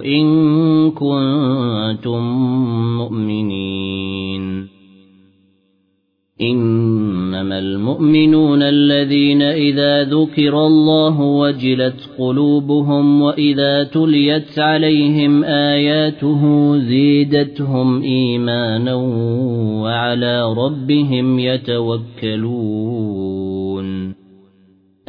إن كنتم مؤمنين. إنما المؤمنون الذين إذا ذكر الله وجلت قلوبهم وإذا تليت عليهم آياته زيدتهم إيمانا وعلى ربهم يتوكلون.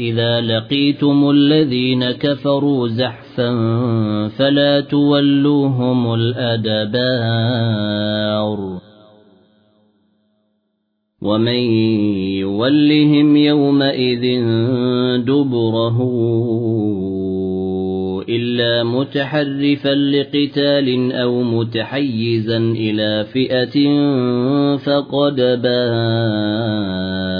إذا لقيتم الذين كفروا زحفا فلا تولوهم الأدبار. ومن يولهم يومئذ دبره إلا متحرفا لقتال أو متحيزا إلى فئة فقد باء.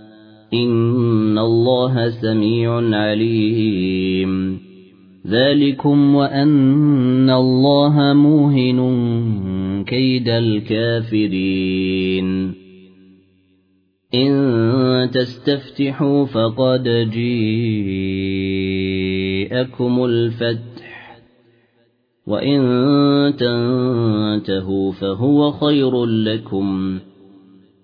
إن الله سميع عليم. ذلكم وأن الله موهن كيد الكافرين. إن تستفتحوا فقد جيءكم الفتح وإن تنتهوا فهو خير لكم.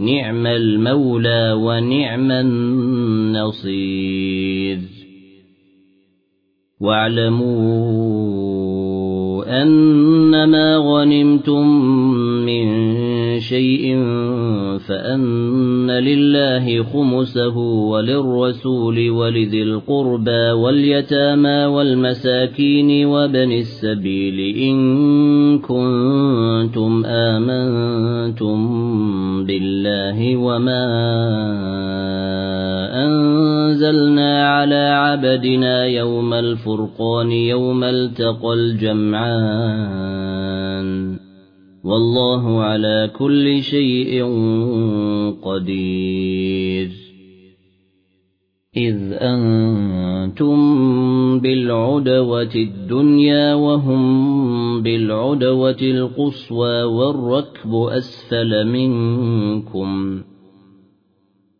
نعم المولى ونعم النصير. واعلموا أنما غنمتم من شيء فأن لله خمسه وللرسول ولذي القربى واليتامى والمساكين وبن السبيل إن كنتم آمنتم بالله وما أنزلنا على عبدنا يوم الفرقان يوم التقى الجمعان والله على كل شيء قدير. إذ أنتم بالعدوة الدنيا وهم بالعدوة القصوى والركب أسفل منكم.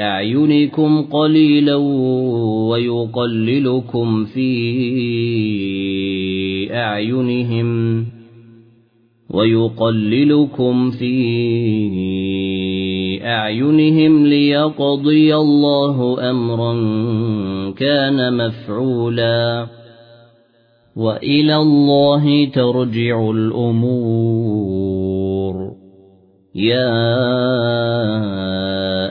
أعينكم قليلا ويقللكم في أعينهم ويقللكم في أعينهم ليقضي الله أمرا كان مفعولا وإلى الله ترجع الأمور. يا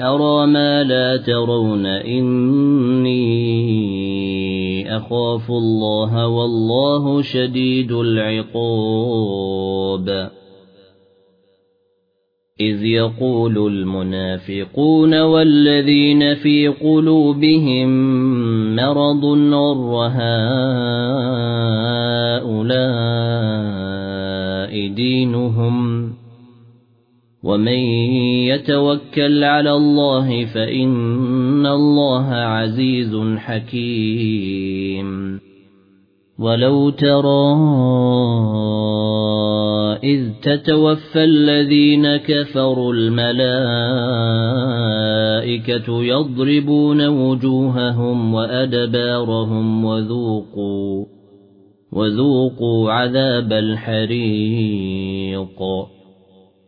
أرى ما لا ترون إني أخاف الله والله شديد العقاب. إذ يقول المنافقون والذين في قلوبهم مرض غر هؤلاء دينهم ومن يتوكل على الله فإن الله عزيز حكيم ولو ترى إذ تتوفى الذين كفروا الملائكة يضربون وجوههم وأدبارهم وذوقوا وذوقوا عذاب الحريق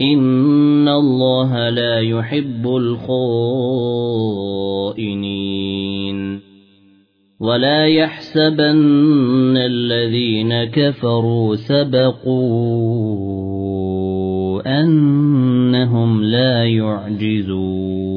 إن الله لا يحب الخائنين ولا يحسبن الذين كفروا سبقوا أنهم لا يعجزون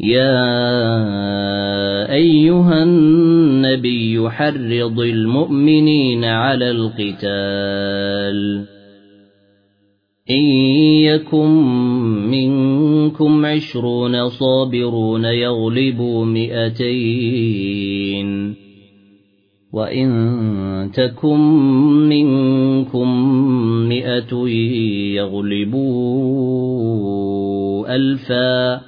يا أيها النبي حرض المؤمنين على القتال إن يكن منكم عشرون صابرون يغلبوا مئتين وإن تكن منكم مئة يغلبوا ألفا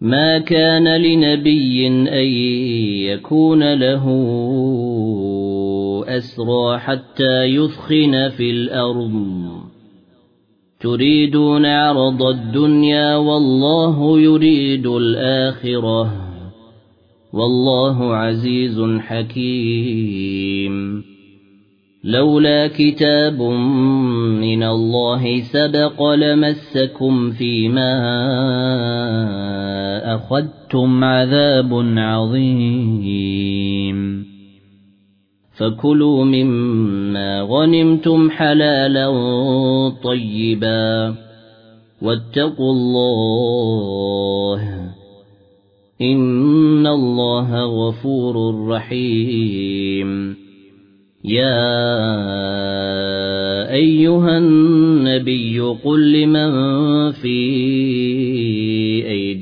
ما كان لنبي أن يكون له أسرى حتى يثخن في الأرض. تريدون عرض الدنيا والله يريد الآخرة. والله عزيز حكيم. لولا كتاب من الله سبق لمسكم فيما أخذتم عذاب عظيم. فكلوا مما غنمتم حلالا طيبا واتقوا الله إن الله غفور رحيم. يا أيها النبي قل لمن في